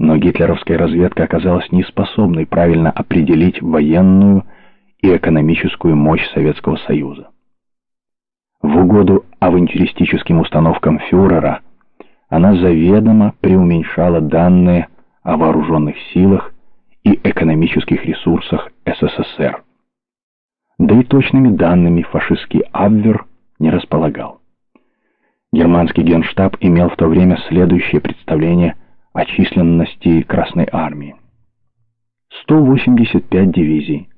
Но гитлеровская разведка оказалась неспособной правильно определить военную и экономическую мощь Советского Союза. В угоду авантюристическим установкам фюрера она заведомо преуменьшала данные о вооруженных силах и экономических ресурсах СССР. Да и точными данными фашистский Абвер не располагал. Германский генштаб имел в то время следующее представление о численности Красной Армии. 185 дивизий,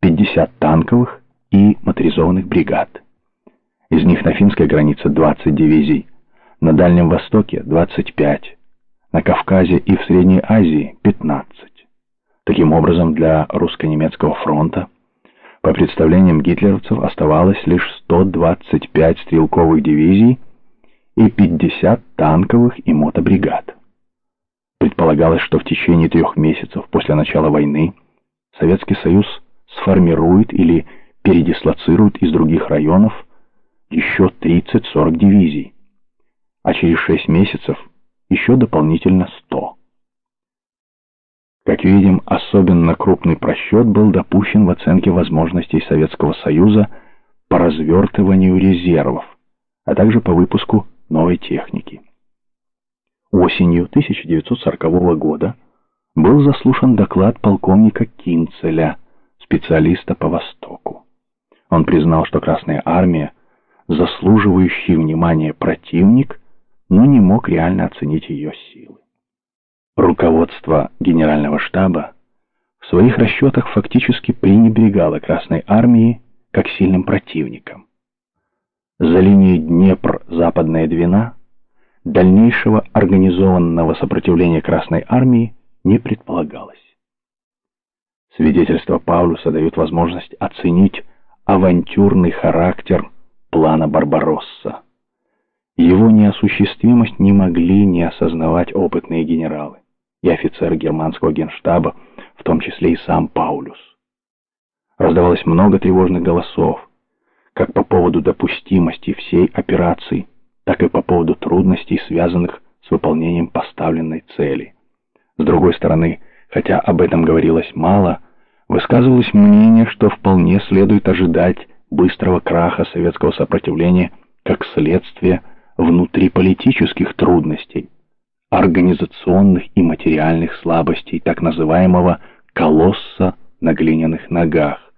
50 танковых и моторизованных бригад. Из них на финской границе 20 дивизий, на Дальнем Востоке 25, на Кавказе и в Средней Азии 15. Таким образом, для русско-немецкого фронта по представлениям гитлеровцев оставалось лишь 125 стрелковых дивизий и 50 танковых и мотобригад. Предполагалось, что в течение трех месяцев после начала войны Советский Союз сформирует или передислоцирует из других районов еще 30-40 дивизий, а через 6 месяцев еще дополнительно 100. Как видим, особенно крупный просчет был допущен в оценке возможностей Советского Союза по развертыванию резервов, а также по выпуску новой техники. Осенью 1940 года был заслушан доклад полковника Кинцеля, специалиста по Востоку. Он признал, что Красная Армия – заслуживающий внимания противник, но не мог реально оценить ее силы. Руководство Генерального штаба в своих расчетах фактически пренебрегало Красной армией как сильным противником. За линией Днепр-Западная Двина дальнейшего организованного сопротивления Красной армии не предполагалось. Свидетельства Паулюса дают возможность оценить авантюрный характер плана Барбаросса. Его неосуществимость не могли не осознавать опытные генералы и офицеры германского генштаба, в том числе и сам Паулюс. Раздавалось много тревожных голосов, как по поводу допустимости всей операции, так и по поводу трудностей, связанных с выполнением поставленной цели. С другой стороны, хотя об этом говорилось мало, высказывалось мнение, что вполне следует ожидать быстрого краха советского сопротивления как следствие внутриполитических трудностей, организационных и материальных слабостей так называемого «колосса на глиняных ногах»,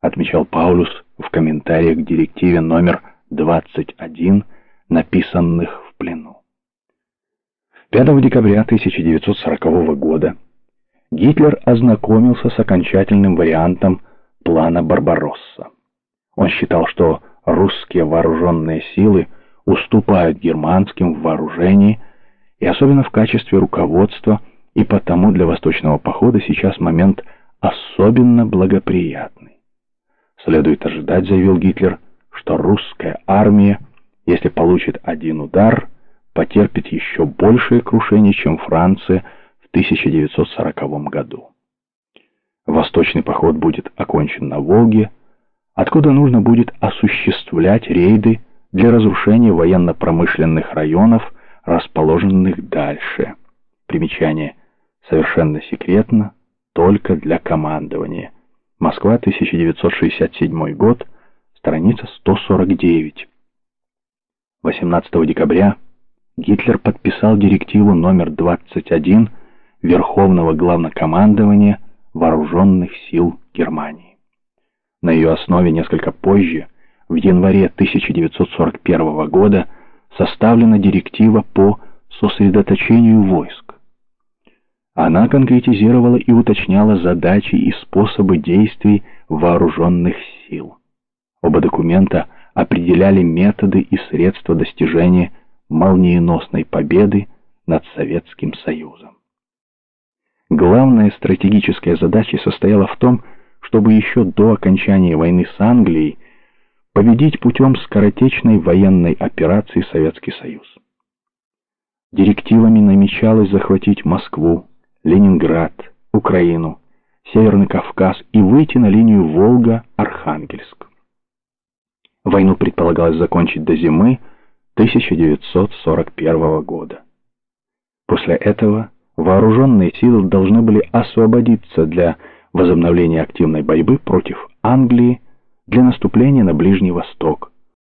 отмечал Паулюс в комментариях к директиве номер 21, написанных в плену. 5 декабря 1940 года Гитлер ознакомился с окончательным вариантом плана Барбаросса. Он считал, что русские вооруженные силы уступают германским в вооружении и особенно в качестве руководства, и потому для восточного похода сейчас момент особенно благоприятный. Следует ожидать, заявил Гитлер, что русская армия, если получит один удар, потерпит еще большее крушение, чем Франция в 1940 году. Восточный поход будет окончен на Волге, откуда нужно будет осуществлять рейды для разрушения военно-промышленных районов, расположенных дальше. Примечание. Совершенно секретно, только для командования. Москва, 1967 год, страница 149. 18 декабря Гитлер подписал директиву номер 21 Верховного Главнокомандования Вооруженных сил Германии. На ее основе несколько позже, в январе 1941 года, составлена директива по сосредоточению войск. Она конкретизировала и уточняла задачи и способы действий вооруженных сил. Оба документа определяли методы и средства достижения молниеносной победы над Советским Союзом. Главная стратегическая задача состояла в том, чтобы еще до окончания войны с Англией победить путем скоротечной военной операции Советский Союз. Директивами намечалось захватить Москву, Ленинград, Украину, Северный Кавказ и выйти на линию Волга-Архангельск. Войну предполагалось закончить до зимы 1941 года. После этого вооруженные силы должны были освободиться для возобновления активной борьбы против Англии, для наступления на Ближний Восток.